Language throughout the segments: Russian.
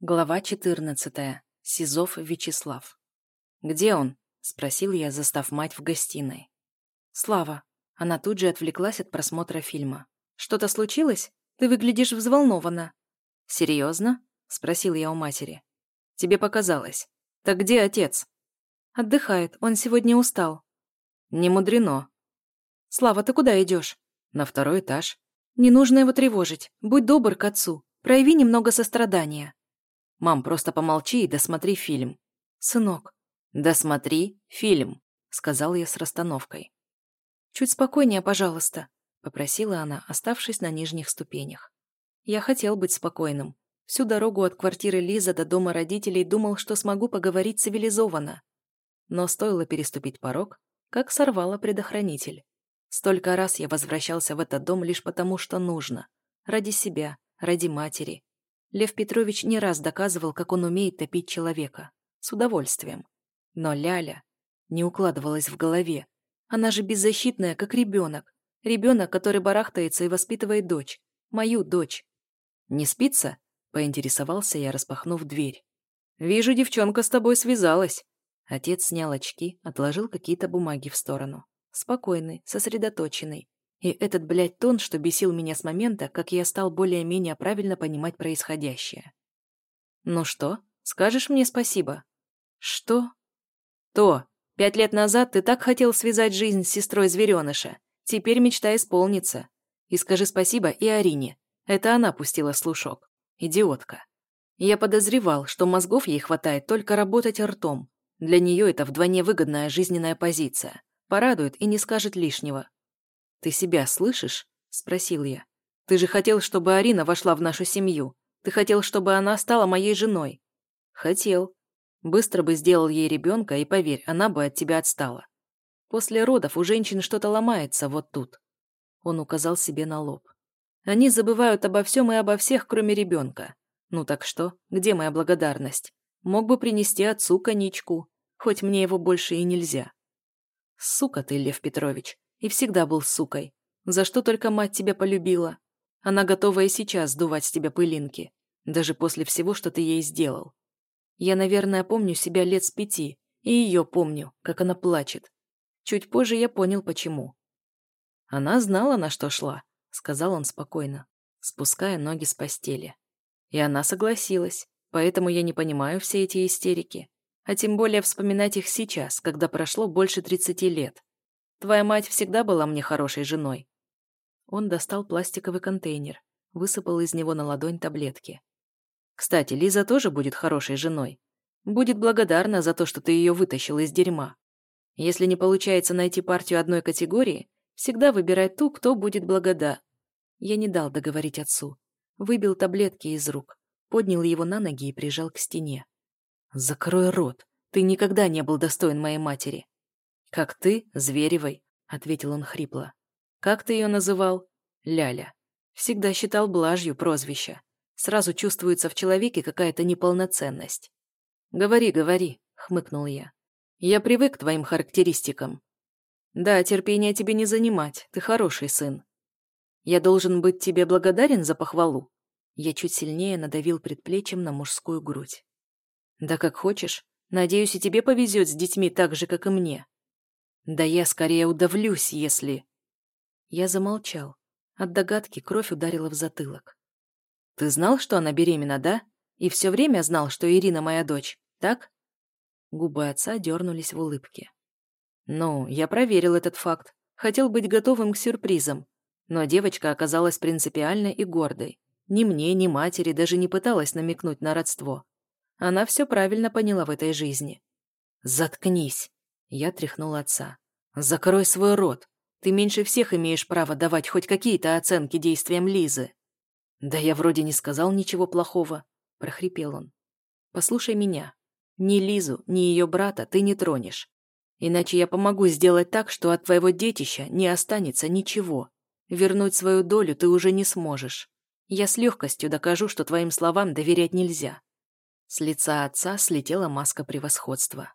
Глава 14. Сизов Вячеслав. «Где он?» – спросил я, застав мать в гостиной. «Слава». Она тут же отвлеклась от просмотра фильма. «Что-то случилось? Ты выглядишь взволнованно». «Серьезно?» – спросил я у матери. «Тебе показалось. Так где отец?» «Отдыхает. Он сегодня устал». «Не мудрено». «Слава, ты куда идешь?» «На второй этаж». «Не нужно его тревожить. Будь добр к отцу. Прояви немного сострадания». «Мам, просто помолчи и досмотри фильм». «Сынок». «Досмотри фильм», — сказал я с расстановкой. «Чуть спокойнее, пожалуйста», — попросила она, оставшись на нижних ступенях. Я хотел быть спокойным. Всю дорогу от квартиры Лиза до дома родителей думал, что смогу поговорить цивилизованно. Но стоило переступить порог, как сорвала предохранитель. Столько раз я возвращался в этот дом лишь потому, что нужно. Ради себя, ради матери, Лев Петрович не раз доказывал, как он умеет топить человека. С удовольствием. Но Ляля не укладывалась в голове. Она же беззащитная, как ребенок. Ребенок, который барахтается и воспитывает дочь. Мою дочь. «Не спится?» – поинтересовался я, распахнув дверь. «Вижу, девчонка с тобой связалась». Отец снял очки, отложил какие-то бумаги в сторону. Спокойный, сосредоточенный. И этот, блядь, тон, что бесил меня с момента, как я стал более-менее правильно понимать происходящее. «Ну что, скажешь мне спасибо?» «Что?» «То. Пять лет назад ты так хотел связать жизнь с сестрой звереныша. Теперь мечта исполнится. И скажи спасибо и Арине. Это она пустила слушок. Идиотка. Я подозревал, что мозгов ей хватает только работать ртом. Для нее это вдвойне выгодная жизненная позиция. Порадует и не скажет лишнего. «Ты себя слышишь?» – спросил я. «Ты же хотел, чтобы Арина вошла в нашу семью. Ты хотел, чтобы она стала моей женой». «Хотел. Быстро бы сделал ей ребенка, и поверь, она бы от тебя отстала. После родов у женщин что-то ломается вот тут». Он указал себе на лоб. «Они забывают обо всем и обо всех, кроме ребенка. Ну так что, где моя благодарность? Мог бы принести отцу коньячку, хоть мне его больше и нельзя». «Сука ты, Лев Петрович, и всегда был сукой. За что только мать тебя полюбила? Она готова и сейчас сдувать с тебя пылинки. Даже после всего, что ты ей сделал. Я, наверное, помню себя лет с пяти. И ее помню, как она плачет. Чуть позже я понял, почему. Она знала, на что шла, сказал он спокойно, спуская ноги с постели. И она согласилась, поэтому я не понимаю все эти истерики. А тем более вспоминать их сейчас, когда прошло больше тридцати лет. Твоя мать всегда была мне хорошей женой». Он достал пластиковый контейнер, высыпал из него на ладонь таблетки. «Кстати, Лиза тоже будет хорошей женой. Будет благодарна за то, что ты ее вытащил из дерьма. Если не получается найти партию одной категории, всегда выбирай ту, кто будет благодар...» Я не дал договорить отцу. Выбил таблетки из рук, поднял его на ноги и прижал к стене. «Закрой рот. Ты никогда не был достоин моей матери. «Как ты, Зверевой», — ответил он хрипло. «Как ты ее называл?» «Ляля». Всегда считал блажью прозвища. Сразу чувствуется в человеке какая-то неполноценность. «Говори, говори», — хмыкнул я. «Я привык к твоим характеристикам». «Да, терпения тебе не занимать, ты хороший сын». «Я должен быть тебе благодарен за похвалу?» Я чуть сильнее надавил предплечьем на мужскую грудь. «Да как хочешь. Надеюсь, и тебе повезет с детьми так же, как и мне». Да я скорее удавлюсь, если... Я замолчал. От догадки кровь ударила в затылок. Ты знал, что она беременна, да? И все время знал, что Ирина моя дочь, так? Губы отца дернулись в улыбке. Ну, я проверил этот факт. Хотел быть готовым к сюрпризам. Но девочка оказалась принципиальной и гордой. Ни мне, ни матери даже не пыталась намекнуть на родство. Она все правильно поняла в этой жизни. «Заткнись!» Я тряхнул отца. «Закрой свой рот. Ты меньше всех имеешь право давать хоть какие-то оценки действиям Лизы». «Да я вроде не сказал ничего плохого», — прохрипел он. «Послушай меня. Ни Лизу, ни ее брата ты не тронешь. Иначе я помогу сделать так, что от твоего детища не останется ничего. Вернуть свою долю ты уже не сможешь. Я с легкостью докажу, что твоим словам доверять нельзя». С лица отца слетела маска превосходства.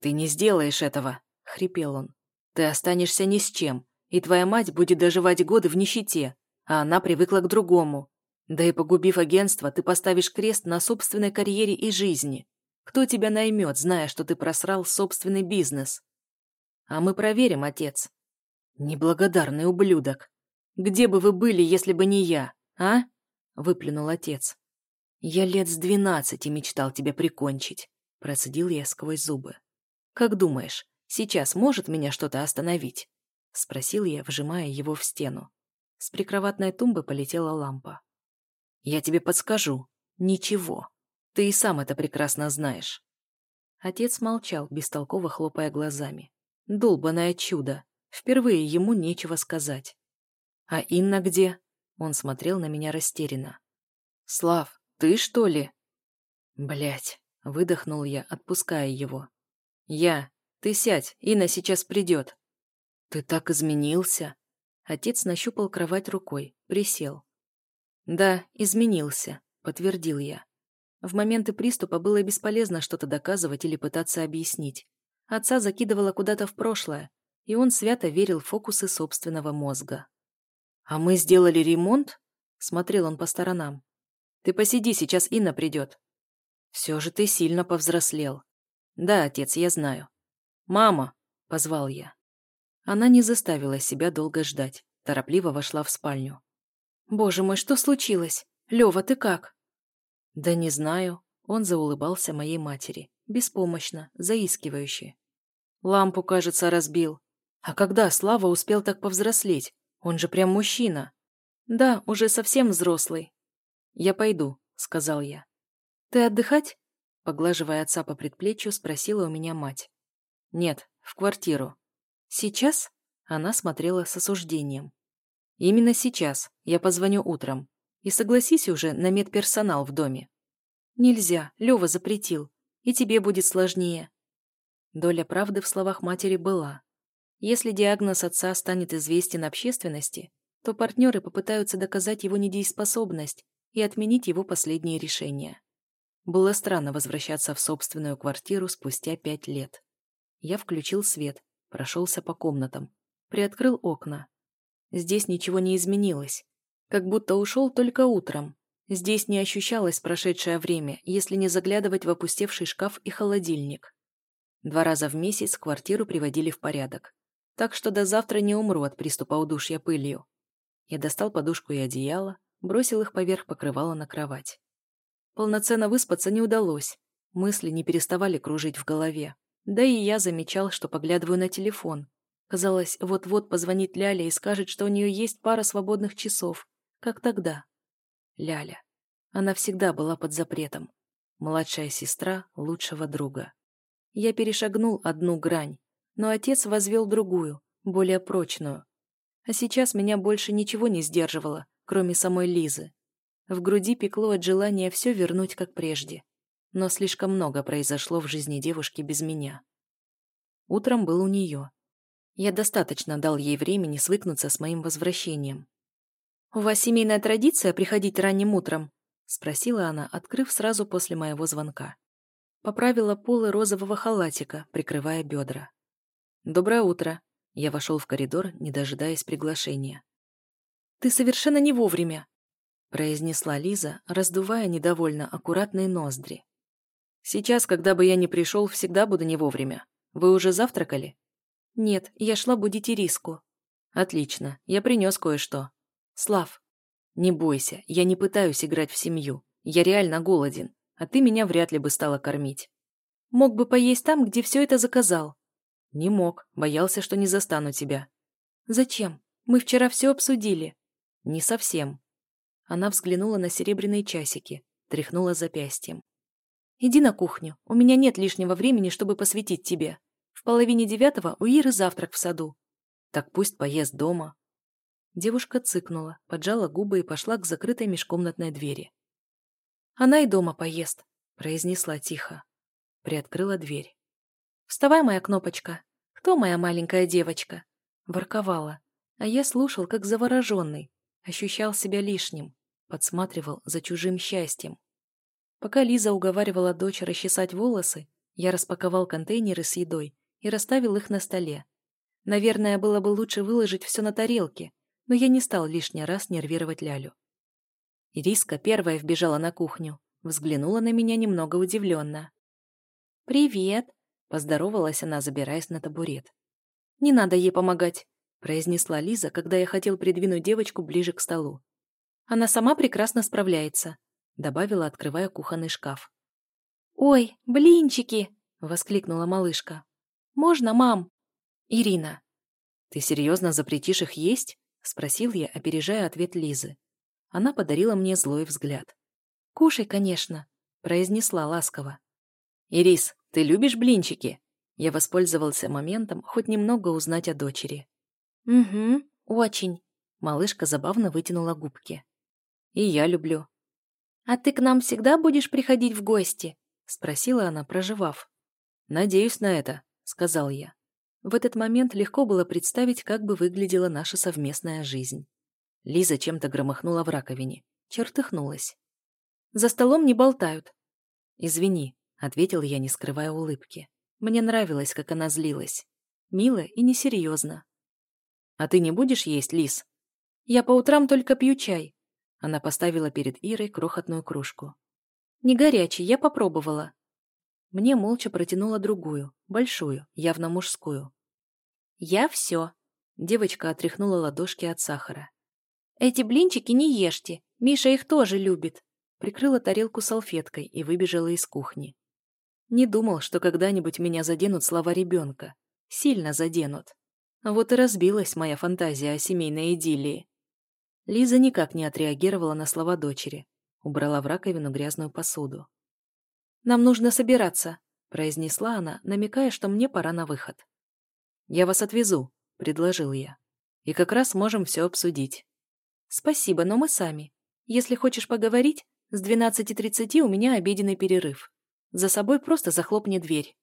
«Ты не сделаешь этого!» — хрипел он. «Ты останешься ни с чем, и твоя мать будет доживать годы в нищете, а она привыкла к другому. Да и погубив агентство, ты поставишь крест на собственной карьере и жизни. Кто тебя наймет, зная, что ты просрал собственный бизнес? А мы проверим, отец. Неблагодарный ублюдок. Где бы вы были, если бы не я, а? Выплюнул отец. Я лет с двенадцати мечтал тебя прикончить. Процедил я сквозь зубы. Как думаешь, сейчас может меня что-то остановить? Спросил я, вжимая его в стену. С прикроватной тумбы полетела лампа. Я тебе подскажу. Ничего. Ты и сам это прекрасно знаешь. Отец молчал, бестолково хлопая глазами. Долбаное чудо. Впервые ему нечего сказать. «А Инна где?» Он смотрел на меня растерянно. «Слав, ты что ли?» Блять, выдохнул я, отпуская его. «Я. Ты сядь, Инна сейчас придет». «Ты так изменился?» Отец нащупал кровать рукой, присел. «Да, изменился», — подтвердил я. В моменты приступа было бесполезно что-то доказывать или пытаться объяснить. Отца закидывало куда-то в прошлое, и он свято верил в фокусы собственного мозга. «А мы сделали ремонт?» — смотрел он по сторонам. «Ты посиди, сейчас Инна придет». «Все же ты сильно повзрослел». «Да, отец, я знаю». «Мама!» — позвал я. Она не заставила себя долго ждать, торопливо вошла в спальню. «Боже мой, что случилось? Лёва, ты как?» «Да не знаю». Он заулыбался моей матери. Беспомощно, заискивающе. Лампу, кажется, разбил. А когда Слава успел так повзрослеть? Он же прям мужчина. Да, уже совсем взрослый. Я пойду, сказал я. Ты отдыхать? Поглаживая отца по предплечью, спросила у меня мать. Нет, в квартиру. Сейчас? Она смотрела с осуждением. Именно сейчас. Я позвоню утром. И согласись уже на медперсонал в доме. Нельзя, Лёва запретил. И тебе будет сложнее. Доля правды в словах матери была. Если диагноз отца станет известен общественности, то партнеры попытаются доказать его недееспособность и отменить его последние решения. Было странно возвращаться в собственную квартиру спустя пять лет. Я включил свет, прошелся по комнатам, приоткрыл окна. Здесь ничего не изменилось. Как будто ушел только утром. Здесь не ощущалось прошедшее время, если не заглядывать в опустевший шкаф и холодильник. Два раза в месяц квартиру приводили в порядок. Так что до завтра не умру от приступа удушья пылью. Я достал подушку и одеяло, бросил их поверх покрывала на кровать. Полноценно выспаться не удалось. Мысли не переставали кружить в голове. Да и я замечал, что поглядываю на телефон. Казалось, вот-вот позвонит Ляля и скажет, что у нее есть пара свободных часов, как тогда. Ляля. Она всегда была под запретом. Младшая сестра лучшего друга. Я перешагнул одну грань, но отец возвел другую, более прочную. А сейчас меня больше ничего не сдерживало, кроме самой Лизы. В груди пекло от желания все вернуть как прежде. Но слишком много произошло в жизни девушки без меня. Утром был у нее. Я достаточно дал ей времени свыкнуться с моим возвращением. «У вас семейная традиция приходить ранним утром?» — спросила она, открыв сразу после моего звонка. Поправила полы розового халатика, прикрывая бедра. «Доброе утро!» Я вошел в коридор, не дожидаясь приглашения. «Ты совершенно не вовремя!» Произнесла Лиза, раздувая недовольно аккуратные ноздри. «Сейчас, когда бы я не пришел, всегда буду не вовремя. Вы уже завтракали?» «Нет, я шла будить Ириску». «Отлично, я принес кое-что. Слав, не бойся, я не пытаюсь играть в семью. Я реально голоден, а ты меня вряд ли бы стала кормить. Мог бы поесть там, где все это заказал. Не мог, боялся, что не застану тебя. Зачем? Мы вчера все обсудили. Не совсем. Она взглянула на серебряные часики, тряхнула запястьем. Иди на кухню, у меня нет лишнего времени, чтобы посвятить тебе. В половине девятого у Иры завтрак в саду. Так пусть поест дома, Девушка цыкнула, поджала губы и пошла к закрытой межкомнатной двери. «Она и дома поест», — произнесла тихо. Приоткрыла дверь. «Вставай, моя кнопочка. Кто моя маленькая девочка?» Ворковала. А я слушал, как завороженный. Ощущал себя лишним. Подсматривал за чужим счастьем. Пока Лиза уговаривала дочь расчесать волосы, я распаковал контейнеры с едой и расставил их на столе. Наверное, было бы лучше выложить все на тарелке, но я не стал лишний раз нервировать Лялю. Ириска первая вбежала на кухню, взглянула на меня немного удивленно. «Привет!» – поздоровалась она, забираясь на табурет. «Не надо ей помогать», – произнесла Лиза, когда я хотел придвинуть девочку ближе к столу. «Она сама прекрасно справляется», – добавила, открывая кухонный шкаф. «Ой, блинчики!» – воскликнула малышка. «Можно, мам?» «Ирина». «Ты серьезно запретишь их есть?» – спросил я, опережая ответ Лизы. Она подарила мне злой взгляд. «Кушай, конечно», – произнесла ласково. «Ирис, ты любишь блинчики?» Я воспользовался моментом хоть немного узнать о дочери. «Угу, очень», – малышка забавно вытянула губки. «И я люблю». «А ты к нам всегда будешь приходить в гости?» – спросила она, проживав. «Надеюсь на это», – сказал я. В этот момент легко было представить, как бы выглядела наша совместная жизнь. Лиза чем-то громыхнула в раковине, чертыхнулась. «За столом не болтают». «Извини», — ответил я, не скрывая улыбки. Мне нравилось, как она злилась. Мило и несерьезно. «А ты не будешь есть, Лиз?» «Я по утрам только пью чай». Она поставила перед Ирой крохотную кружку. «Не горячий, я попробовала». Мне молча протянула другую, большую, явно мужскую. «Я все». Девочка отряхнула ладошки от сахара. «Эти блинчики не ешьте, Миша их тоже любит». Прикрыла тарелку салфеткой и выбежала из кухни. Не думал, что когда-нибудь меня заденут слова ребенка. Сильно заденут. Вот и разбилась моя фантазия о семейной идиллии. Лиза никак не отреагировала на слова дочери. Убрала в раковину грязную посуду. «Нам нужно собираться», — произнесла она, намекая, что мне пора на выход. «Я вас отвезу», — предложил я. «И как раз можем все обсудить». «Спасибо, но мы сами. Если хочешь поговорить, с 12.30 у меня обеденный перерыв. За собой просто захлопни дверь».